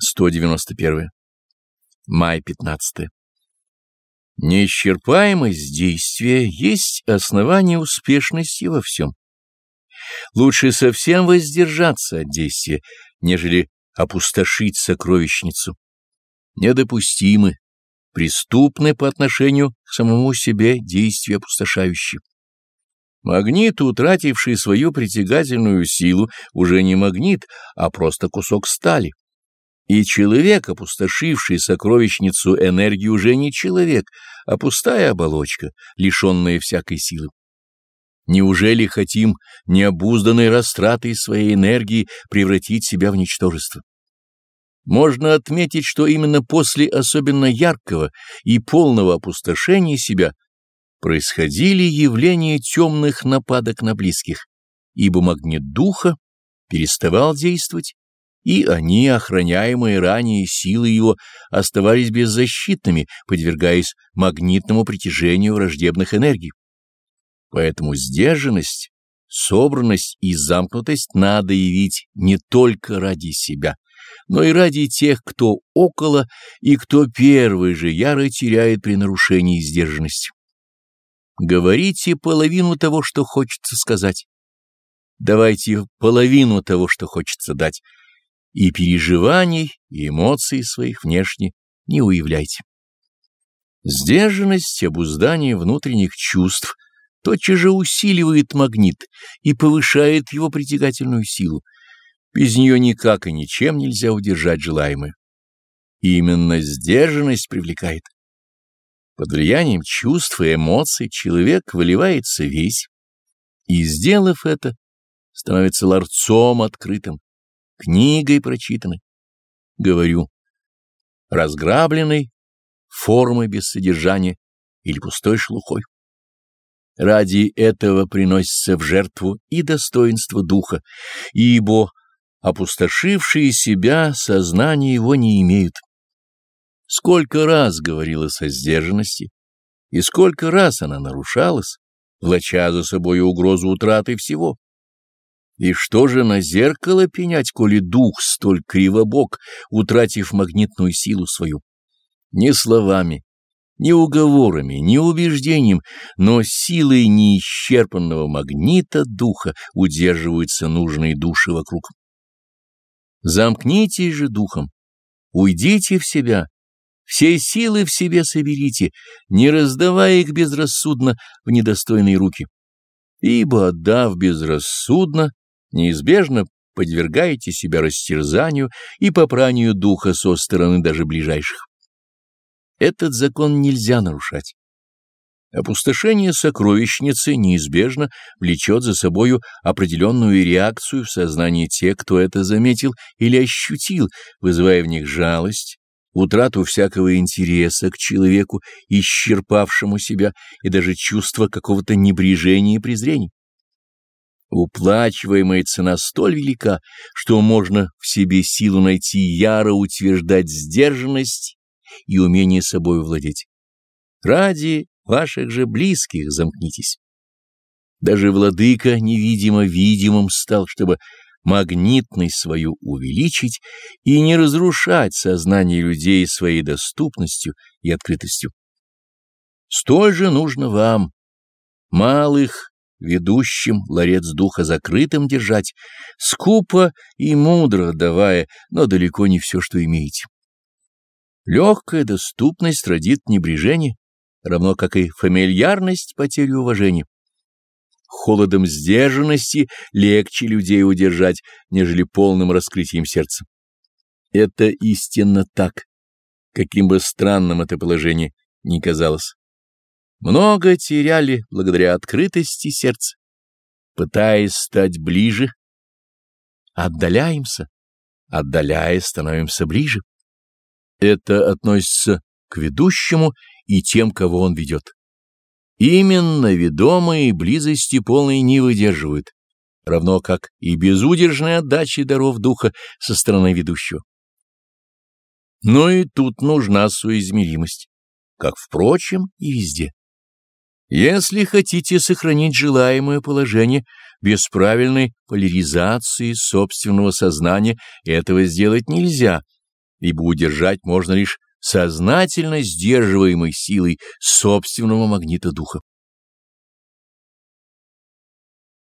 191. Май 15. Неисчерпаемость действия есть основание успешности во всем. Лучше совсем воздержаться от действия, нежели опустошить сокровищницу. Недопустимы, преступны по отношению к самому себе действия опустошающие. Магнит, утративший свою притягательную силу, уже не магнит, а просто кусок стали. И человек, опустошивший сокровищницу энергии, уже не человек, а пустая оболочка, лишенная всякой силы. Неужели хотим необузданной растратой своей энергии превратить себя в ничтожество? Можно отметить, что именно после особенно яркого и полного опустошения себя происходили явления темных нападок на близких, ибо магнит духа переставал действовать, и они, охраняемые ранее силы его, оставались беззащитными, подвергаясь магнитному притяжению враждебных энергий. Поэтому сдержанность, собранность и замкнутость надо явить не только ради себя, но и ради тех, кто около и кто первый же яро теряет при нарушении сдержанности. Говорите половину того, что хочется сказать. Давайте половину того, что хочется дать. И переживаний, и эмоций своих внешне не уявляйте. Сдержанность, обуздание внутренних чувств тотчас же усиливает магнит и повышает его притягательную силу. Без нее никак и ничем нельзя удержать желаемое. именно сдержанность привлекает. Под влиянием чувств и эмоций человек выливается весь, и, сделав это, становится ларцом открытым, книгой прочитанной. Говорю, разграбленной формой без содержания или пустой шлухой. Ради этого приносится в жертву и достоинство духа, ибо опустошившие себя сознание его не имеют. Сколько раз говорилось о сдержанности, и сколько раз она нарушалась, влача за собой угрозу утраты всего. И что же на зеркало пенять, коли дух столь кривобок, утратив магнитную силу свою? Не словами, не уговорами, не убеждением, но силой неисчерпанного магнита духа удерживаются нужные души вокруг. Замкнитесь же духом, уйдите в себя, все силы в себе соберите, не раздавая их безрассудно в недостойные руки. Ибо, отдав безрассудно, неизбежно подвергаете себя растерзанию и попранию духа со стороны даже ближайших. Этот закон нельзя нарушать. Опустошение сокровищницы неизбежно влечет за собою определенную реакцию в сознании тех, кто это заметил или ощутил, вызывая в них жалость, утрату всякого интереса к человеку, исчерпавшему себя, и даже чувство какого-то небрежения и презрения. Уплачиваемая цена столь велика, что можно в себе силу найти яро утверждать сдержанность и умение собой владеть. Ради ваших же близких замкнитесь. Даже владыка невидимо видимым стал, чтобы магнитность свою увеличить и не разрушать сознание людей своей доступностью и открытостью. Столь же нужно вам, малых, ведущим ларец духа закрытым держать, скупо и мудро давая, но далеко не все, что имеете. Легкая доступность родит небрежение, равно как и фамильярность потерю уважения холодом сдержанности легче людей удержать, нежели полным раскрытием сердца. Это истинно так, каким бы странным это положение ни казалось. Много теряли благодаря открытости сердца, пытаясь стать ближе, отдаляемся, отдаляясь становимся ближе. Это относится к ведущему и тем, кого он ведет. Именно ведомые близости полной не выдерживают, равно как и безудержной отдачи даров духа со стороны ведущего. Но и тут нужна соизмеримость, как, впрочем, и везде. Если хотите сохранить желаемое положение без правильной поляризации собственного сознания, этого сделать нельзя, ибо удержать можно лишь сознательно сдерживаемой силой собственного магнита духа.